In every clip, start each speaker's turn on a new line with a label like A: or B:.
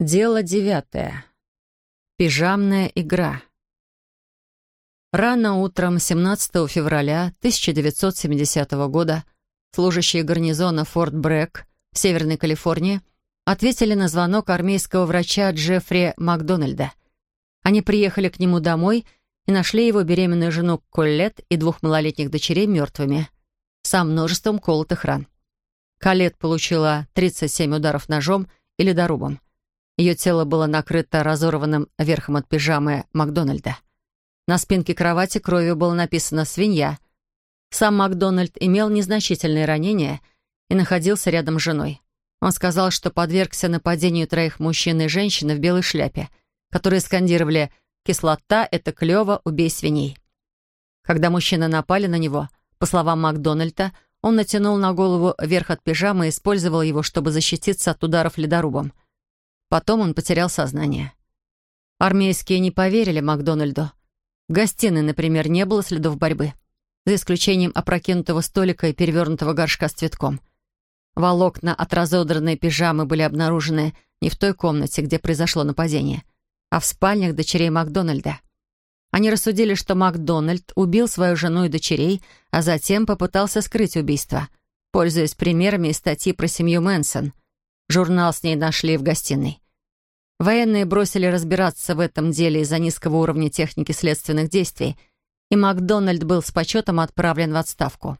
A: Дело девятое. Пижамная игра. Рано утром 17 февраля 1970 года служащие гарнизона Форт Брэк в Северной Калифорнии ответили на звонок армейского врача Джеффри Макдональда. Они приехали к нему домой и нашли его беременную жену Коллет и двух малолетних дочерей мертвыми, со множеством колотых ран. Коллет получила 37 ударов ножом и ледорубом. Ее тело было накрыто разорванным верхом от пижамы Макдональда. На спинке кровати кровью было написано «свинья». Сам Макдональд имел незначительные ранения и находился рядом с женой. Он сказал, что подвергся нападению троих мужчин и женщины в белой шляпе, которые скандировали «Кислота — это клево, убей свиней». Когда мужчины напали на него, по словам Макдональда, он натянул на голову верх от пижамы и использовал его, чтобы защититься от ударов ледорубом. Потом он потерял сознание. Армейские не поверили Макдональду. В гостиной, например, не было следов борьбы, за исключением опрокинутого столика и перевернутого горшка с цветком. Волокна от разодранной пижамы были обнаружены не в той комнате, где произошло нападение, а в спальнях дочерей Макдональда. Они рассудили, что Макдональд убил свою жену и дочерей, а затем попытался скрыть убийство, пользуясь примерами из статьи про семью Мэнсон. Журнал с ней нашли в гостиной. Военные бросили разбираться в этом деле из-за низкого уровня техники следственных действий, и Макдональд был с почетом отправлен в отставку.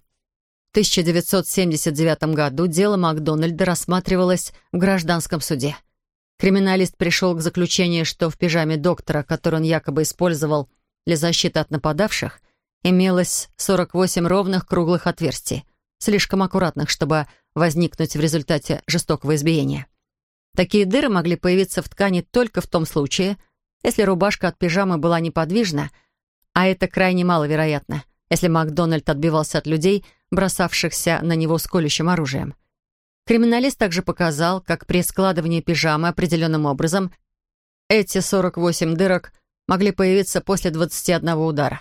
A: В 1979 году дело Макдональда рассматривалось в гражданском суде. Криминалист пришел к заключению, что в пижаме доктора, который он якобы использовал для защиты от нападавших, имелось 48 ровных круглых отверстий, слишком аккуратных, чтобы возникнуть в результате жестокого избиения. Такие дыры могли появиться в ткани только в том случае, если рубашка от пижамы была неподвижна, а это крайне маловероятно, если Макдональд отбивался от людей, бросавшихся на него с колющим оружием. Криминалист также показал, как при складывании пижамы определенным образом эти 48 дырок могли появиться после 21 удара.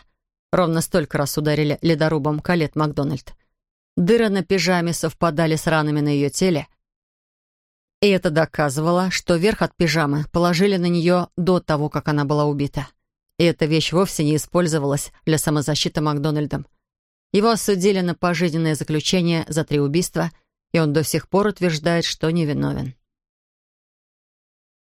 A: Ровно столько раз ударили ледорубом Калет Макдональд. Дыры на пижаме совпадали с ранами на ее теле — и это доказывало, что верх от пижамы положили на нее до того, как она была убита. И эта вещь вовсе не использовалась для самозащиты Макдональдом. Его осудили на пожизненное заключение за три убийства, и он до сих пор утверждает, что невиновен.